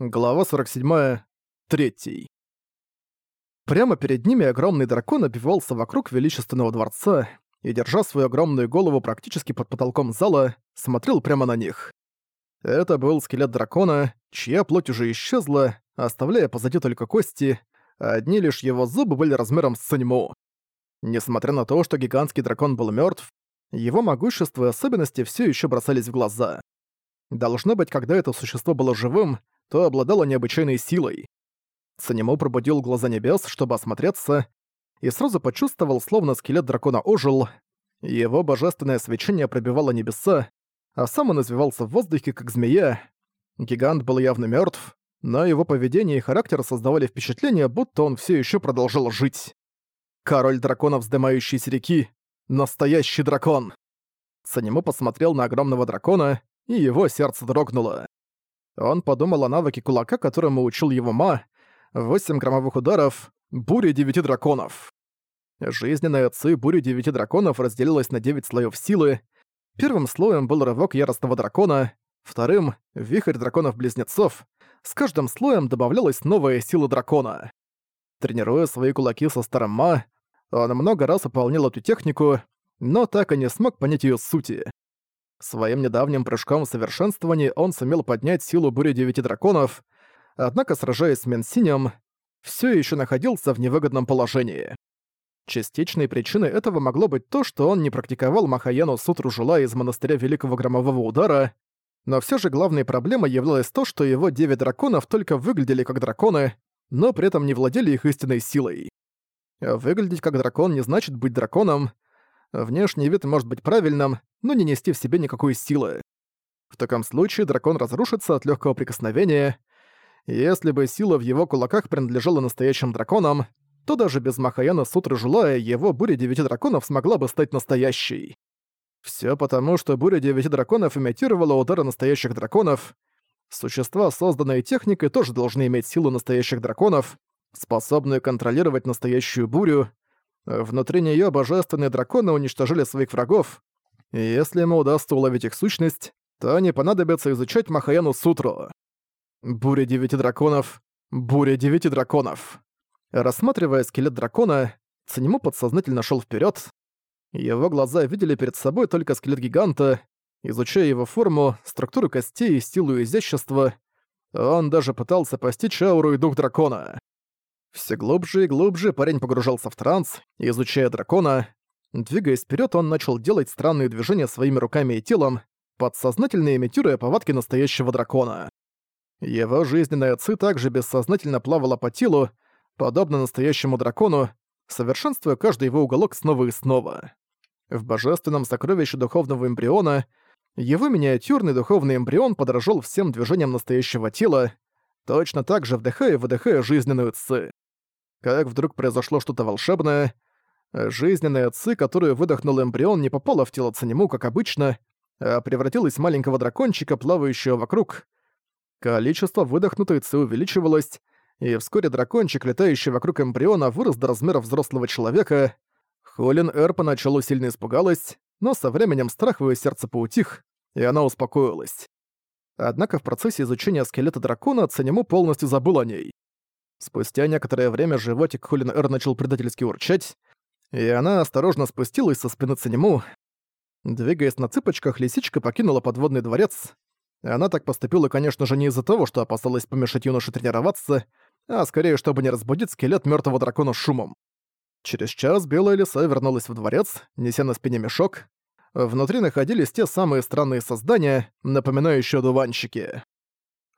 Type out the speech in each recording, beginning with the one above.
Глава 47. Третий. Прямо перед ними огромный дракон обвивался вокруг величественного дворца и, держа свою огромную голову практически под потолком зала, смотрел прямо на них. Это был скелет дракона, чья плоть уже исчезла, оставляя позади только кости, а одни лишь его зубы были размером с циньму. Несмотря на то, что гигантский дракон был мертв, его могущество и особенности все еще бросались в глаза. Должно быть, когда это существо было живым, то обладало необычайной силой. Санему пробудил глаза небес, чтобы осмотреться, и сразу почувствовал, словно скелет дракона ожил. Его божественное свечение пробивало небеса, а сам он извивался в воздухе, как змея. Гигант был явно мертв, но его поведение и характер создавали впечатление, будто он все еще продолжал жить. Король драконов вздымающейся реки — настоящий дракон. Санему посмотрел на огромного дракона, и его сердце дрогнуло. Он подумал о навыке кулака, которому учил его Ма, 8 громовых ударов, буря девяти драконов. Жизненная ци бури девяти драконов разделилась на 9 слоев силы. Первым слоем был рывок яростного дракона, вторым — вихрь драконов-близнецов. С каждым слоем добавлялась новая сила дракона. Тренируя свои кулаки со старым Ма, он много раз выполнил эту технику, но так и не смог понять ее сути. Своим недавним прыжком в совершенствовании он сумел поднять силу бури девяти драконов, однако, сражаясь с Менсинем, все еще находился в невыгодном положении. Частичной причиной этого могло быть то, что он не практиковал Махаяну Сутру Жула из монастыря Великого Громового Удара, но все же главной проблемой являлось то, что его девять драконов только выглядели как драконы, но при этом не владели их истинной силой. Выглядеть как дракон не значит быть драконом, Внешний вид может быть правильным, но не нести в себе никакой силы. В таком случае дракон разрушится от легкого прикосновения. Если бы сила в его кулаках принадлежала настоящим драконам, то даже без Махаяна Сутры Жулая его буря девяти драконов смогла бы стать настоящей. Все потому, что буря девяти драконов имитировала удары настоящих драконов. Существа, созданные техникой, тоже должны иметь силу настоящих драконов, способную контролировать настоящую бурю, Внутри нее божественные драконы уничтожили своих врагов, и если ему удастся уловить их сущность, то не понадобится изучать Махаяну Сутру. Буря девяти драконов, буря девяти драконов. Рассматривая скелет дракона, Цинему подсознательно шел вперед. Его глаза видели перед собой только скелет гиганта, изучая его форму, структуру костей, силу и изящество, он даже пытался постичь ауру и дух дракона. Все глубже и глубже парень погружался в транс, изучая дракона. Двигаясь вперед, он начал делать странные движения своими руками и телом, подсознательно имитируя повадки настоящего дракона. Его жизненная ци также бессознательно плавала по телу, подобно настоящему дракону, совершенствуя каждый его уголок снова и снова. В божественном сокровище духовного эмбриона его миниатюрный духовный эмбрион подражал всем движениям настоящего тела, точно так же вдыхая и выдыхая жизненную ци как вдруг произошло что-то волшебное. Жизненная ци, которую выдохнул эмбрион, не попала в тело Цанему, как обычно, а превратилась в маленького дракончика, плавающего вокруг. Количество выдохнутой ци увеличивалось, и вскоре дракончик, летающий вокруг эмбриона, вырос до размера взрослого человека. Холин Эр поначалу сильно испугалась, но со временем страх в её сердце поутих, и она успокоилась. Однако в процессе изучения скелета дракона Цанему полностью забыл о ней. Спустя некоторое время животик Хулин Эр начал предательски урчать, и она осторожно спустилась со спины Цинему. Двигаясь на цыпочках, лисичка покинула подводный дворец. Она так поступила, конечно же, не из-за того, что опасалась помешать юноше тренироваться, а скорее, чтобы не разбудить скелет мертвого дракона шумом. Через час белая лиса вернулась в дворец, неся на спине мешок. Внутри находились те самые странные создания, напоминающие дуванчики.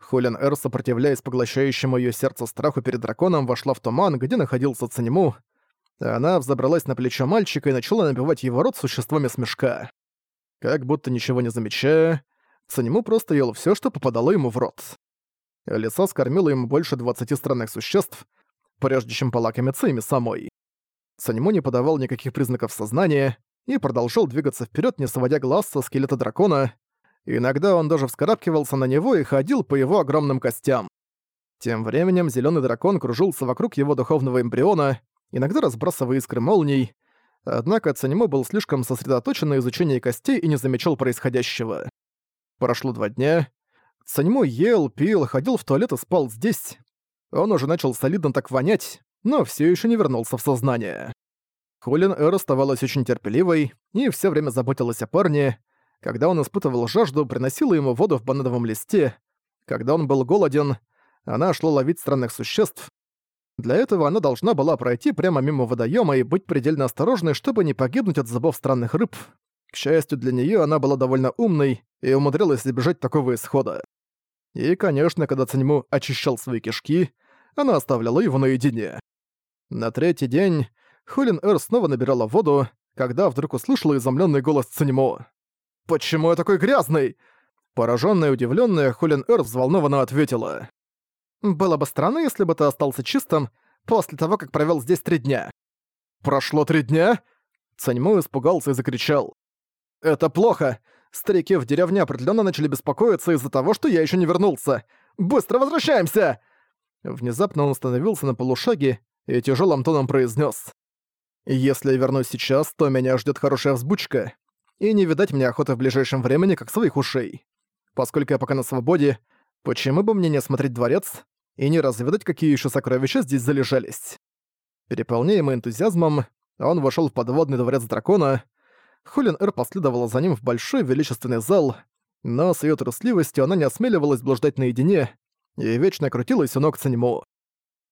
Холин Эр, сопротивляясь поглощающему ее сердце страху перед драконом, вошла в туман, где находился Цанему. Она взобралась на плечо мальчика и начала набивать его рот существами с мешка. Как будто ничего не замечая, Цанему просто ел все, что попадало ему в рот. Лиса скормила ему больше 20 странных существ, прежде чем полакомиться ими самой. Цанему не подавал никаких признаков сознания и продолжал двигаться вперед, не сводя глаз со скелета дракона, Иногда он даже вскарабкивался на него и ходил по его огромным костям. Тем временем зеленый дракон кружился вокруг его духовного эмбриона, иногда разбрасывая искры молний, однако Цанимо был слишком сосредоточен на изучении костей и не замечал происходящего. Прошло два дня. Саньму ел, пил, ходил в туалет и спал здесь. Он уже начал солидно так вонять, но все еще не вернулся в сознание. Хулин Эр оставалась очень терпеливой и все время заботилась о парне. Когда он испытывал жажду, приносила ему воду в банановом листе. Когда он был голоден, она шла ловить странных существ. Для этого она должна была пройти прямо мимо водоема и быть предельно осторожной, чтобы не погибнуть от зубов странных рыб. К счастью для нее, она была довольно умной и умудрилась избежать такого исхода. И, конечно, когда Циньму очищал свои кишки, она оставляла его наедине. На третий день Хулин Эр снова набирала воду, когда вдруг услышала изумленный голос Циньму. «Почему я такой грязный?» Поражённая и удивлённая, Хулин Эр взволнованно ответила. «Было бы странно, если бы ты остался чистым после того, как провёл здесь три дня». «Прошло три дня?» Цаньму испугался и закричал. «Это плохо. Старики в деревне определённо начали беспокоиться из-за того, что я ещё не вернулся. Быстро возвращаемся!» Внезапно он остановился на полушаге и тяжелым тоном произнес: «Если я вернусь сейчас, то меня ждет хорошая взбучка, и не видать мне охоты в ближайшем времени, как своих ушей. Поскольку я пока на свободе, почему бы мне не осмотреть дворец и не разведать, какие еще сокровища здесь залежались?» Переполняемый энтузиазмом, он вошел в подводный дворец дракона. Хулин Эр последовала за ним в большой величественный зал, но с ее трусливостью она не осмеливалась блуждать наедине и вечно крутилась у ног Циньму.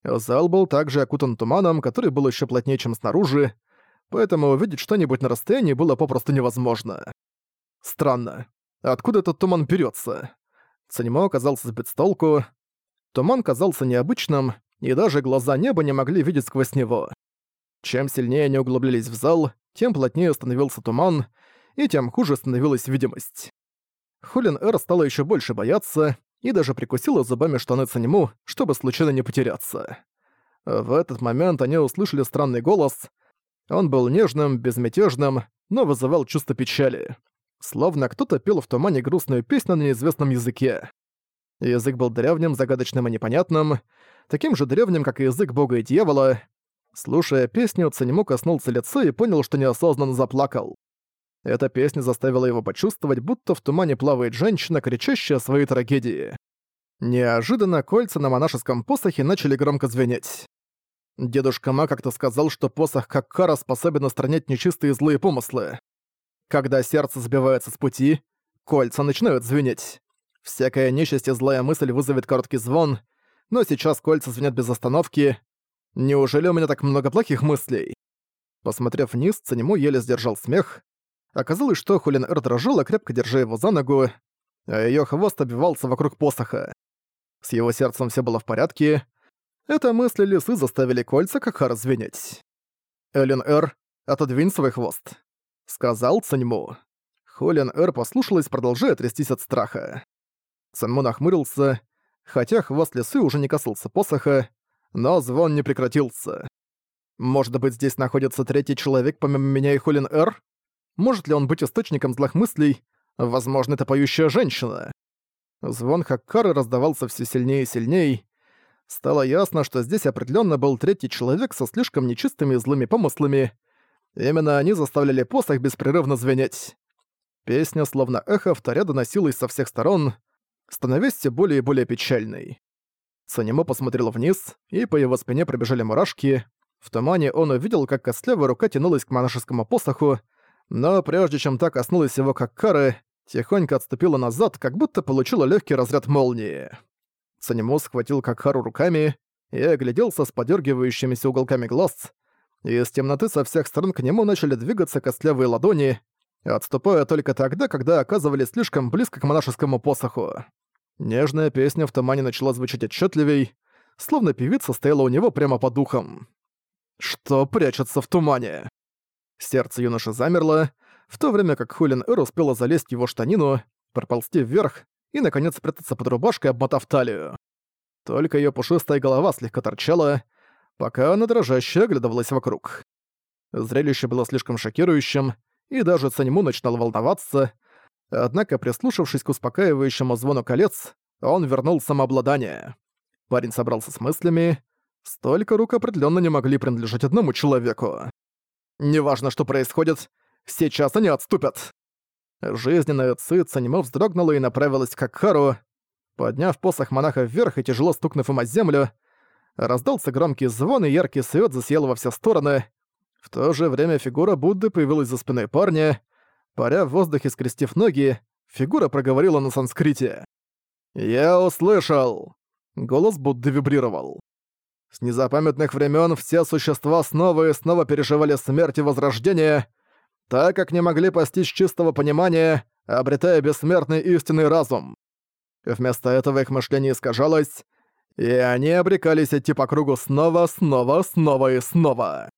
Зал был также окутан туманом, который был еще плотнее, чем снаружи, поэтому увидеть что-нибудь на расстоянии было попросту невозможно. Странно. Откуда этот туман берется? Циньмо оказался сбит с толку. Туман казался необычным, и даже глаза неба не могли видеть сквозь него. Чем сильнее они углублялись в зал, тем плотнее становился туман, и тем хуже становилась видимость. Хулин Эр стала еще больше бояться, и даже прикусила зубами штаны Цанему, чтобы случайно не потеряться. В этот момент они услышали странный голос. Он был нежным, безмятежным, но вызывал чувство печали. Словно кто-то пел в тумане грустную песню на неизвестном языке. Язык был древним, загадочным и непонятным, таким же древним, как и язык бога и дьявола. Слушая песню, Цанему коснулся лица и понял, что неосознанно заплакал. Эта песня заставила его почувствовать, будто в тумане плавает женщина, кричащая о своей трагедии. Неожиданно кольца на монашеском посохе начали громко звенеть. Дедушка Ма как-то сказал, что посох как кара способен устранять нечистые злые помыслы. Когда сердце сбивается с пути, кольца начинают звенеть. Всякая нечисть и злая мысль вызовет короткий звон, но сейчас кольца звенят без остановки. Неужели у меня так много плохих мыслей? Посмотрев вниз, Цанему еле сдержал смех. Оказалось, что Хулин Эр дрожала, крепко держа его за ногу, а её хвост обвивался вокруг посоха. С его сердцем все было в порядке. Это мысли лисы заставили кольца как звенеть. «Эллен Эр, отодвинь свой хвост», — сказал Цаньму. Холин Эр послушалась, продолжая трястись от страха. Цаньму нахмурился, хотя хвост лисы уже не касался посоха, но звон не прекратился. «Может быть, здесь находится третий человек помимо меня и Холин Эр?» Может ли он быть источником злых мыслей? Возможно, это поющая женщина. Звон Хаккары раздавался все сильнее и сильнее. Стало ясно, что здесь определенно был третий человек со слишком нечистыми и злыми помыслами. Именно они заставляли посох беспрерывно звенеть. Песня, словно эхо, вторя доносилась со всех сторон, становясь все более и более печальной. Санимо посмотрел вниз, и по его спине пробежали мурашки. В тумане он увидел, как костлявая рука тянулась к монашескому посоху, но прежде чем та коснулась его как кары, тихонько отступила назад, как будто получила легкий разряд молнии. Санему схватил Какхару руками и огляделся с подергивающимися уголками глаз, из темноты со всех сторон к нему начали двигаться костлявые ладони, отступая только тогда, когда оказывались слишком близко к монашескому посоху. Нежная песня в тумане начала звучать отчетливей, словно певица стояла у него прямо под духом. Что прячется в тумане? Сердце юноши замерло, в то время как Хулин Эр успела залезть в его штанину, проползти вверх и, наконец, спрятаться под рубашкой, обмотав талию. Только её пушистая голова слегка торчала, пока она дрожащая оглядывалась вокруг. Зрелище было слишком шокирующим, и даже Цаньму начинал волноваться, однако, прислушавшись к успокаивающему звону колец, он вернул самообладание. Парень собрался с мыслями. Столько рук определенно не могли принадлежать одному человеку. Неважно, что происходит, сейчас они отступят. Жизненная Ци Цанимо вздрогнула и направилась к Акхару. Подняв посох монаха вверх и тяжело стукнув им о землю, раздался громкий звон и яркий свет засиял во все стороны. В то же время фигура Будды появилась за спиной парня. Паря в воздухе, скрестив ноги, фигура проговорила на санскрите. «Я услышал!» Голос Будды вибрировал. С незапамятных времен все существа снова и снова переживали смерть и возрождение, так как не могли постичь чистого понимания, обретая бессмертный истинный разум. Вместо этого их мышление искажалось, и они обрекались идти по кругу снова, снова, снова и снова.